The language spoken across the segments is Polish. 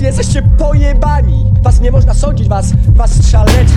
Jesteście pojebani Was nie można sądzić, was, was szaleć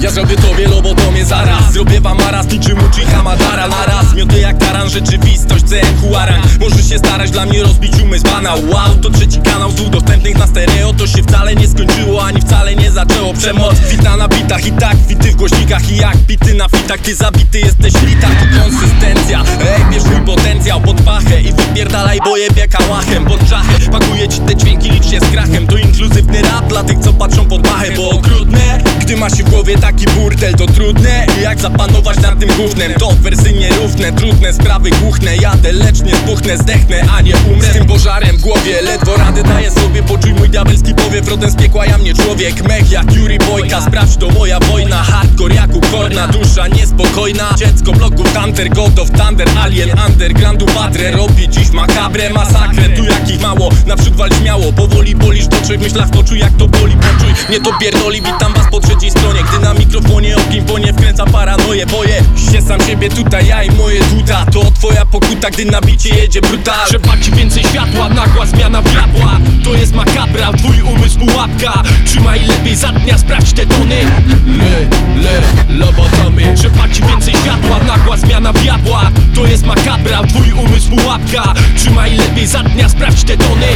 Ja zrobię tobie lobotomię zaraz. Zrobię wam maraz niczym Uchiha Madara. Naraz mioty jak taran, rzeczywistość CMQ Arang Możesz się starać dla mnie rozbić umysł bana Wow, to trzeci kanał z udostępnych na stereo. To się wcale nie skończyło, ani wcale nie zaczęło. Przemoc wita na bitach i tak głośnikach i jak bity na fitach Ty zabity jesteś lita, to konsystencja. Ej, bierz mój potencjał pod pachę I wypierdalaj boje biega łachem pod czachę Pakuję ci te dźwięki, licz się z krachem. To inkluzywny rap dla tych co patrzą pod pachę Bo okrutne, gdy ma się w głowie taki burdel To trudne, jak zapanować nad tym gównem? To wersy nierówne, trudne. Sprawy głuchne Jadę, lecz nie spuchnę, zdechnę, a nie umrę. Z tym pożarem w głowie, ledwo radę daję sobie. Poczuj mój diabelski powiew, rodem z piekła ja mnie człowiek Mech jak Yuri Bojka, sprawdź to moja wojna Hardcore jak ukorna, dusza niespokojna. Dziecko bloku Thunder, God of Thunder Alien, undergroundu padre Robię dziś makabrę, masakrę Tu jakich mało, naprzód wal śmiało Powoli bolisz do trzech myślach, poczuj jak to boli Poczuj, mnie to pierdoli, witam was po trzeciej stronie. Gdy na mikrofonie ogień płonie, wkręca paranoję Boję się sam siebie tutaj, ja i moje duda To twoja pokuta, gdy na bicie jedzie brutal. Trzeba ci więcej światła, nagła zmiana diabła To jest makabra, twój umysł pułapka. Trzymaj lepiej za dnia, sprawdź te tony. Le, le, lobotomy. Trzeba ci więcej światła, nagła zmiana diabła To jest makabra, twój umysł pułapka. Trzymaj lepiej za dnia, sprawdź te tony.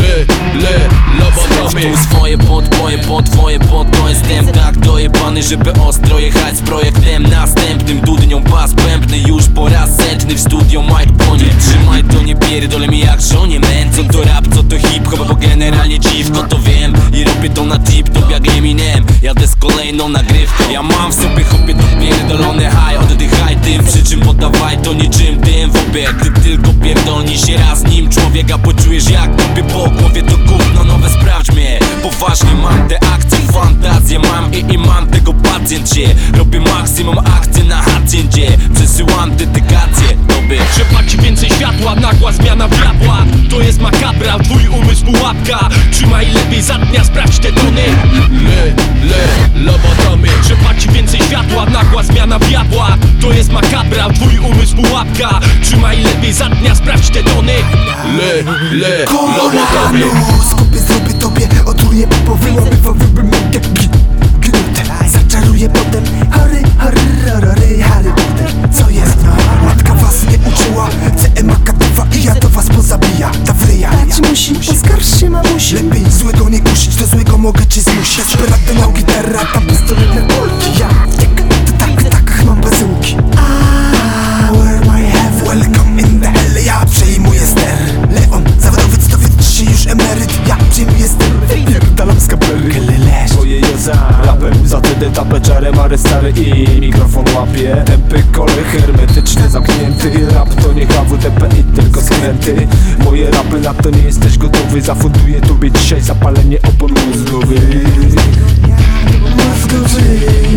Le, le, lobotomy Tu swoje podboje, po twoje pod to jestem tak dojebany, żeby ostro jechać z projektem następnym. Dudnią pas pępny już po raz setny w studio Mike Pony Trzymaj to nie pierdolę mi jak żonie men Co to rap, co to hip-hop, bo generalnie dziwko. To wiem I robię to na tip-top jak Eminem. Jadę z kolejną nagrywką. Ja mam w sobie chopie to pierdolone high. Oddychaj tym, przy czym poddawaj to niczym dym w obie Gdy tylko pierdolni się raz nim człowieka Poczujesz jak tobie po głowie to gówno. Nowe sprawdź mnie Poważnie mam te akcje, fantazję mam i, i mam tego pacjent się Robię maksimum akcje na hacjendzie Przesyłam dedykację tobie Trzeba ci więcej światła, nagła zmiana diabła To jest makabra, twój umysł pułapka Trzymaj lepiej za dnia, sprawdź te tony Le, le, lobotomy. Trzeba ci więcej światła, nagła zmiana diabła To jest makabra, twój umysł pułapka Trzymaj lepiej za dnia, sprawdź te tony Le, le, lobotomy tobie Otruję popowym, obywowym mogę gnutę Zaczaruję potem Harry, Harry, Harry, Harry Potter Co jest? No? Matka was nie uczyła CM Akatywa i ja to was pozabija. Ta wryja Dać musi, poskarż się mamusi. Lepiej złego nie kusić, do złego mogę cię zmusić. Desperat na gitara, tam rapem Za TD tapę czarem, ale stary i mikrofon łapie. Tempy kolej hermetycznie zamknięty. Rap to nie HWTP i tylko skręty. Moje rapy na to nie jesteś gotowy. Zafunduję tobie dzisiaj zapalenie opon mózgowych Mózgowy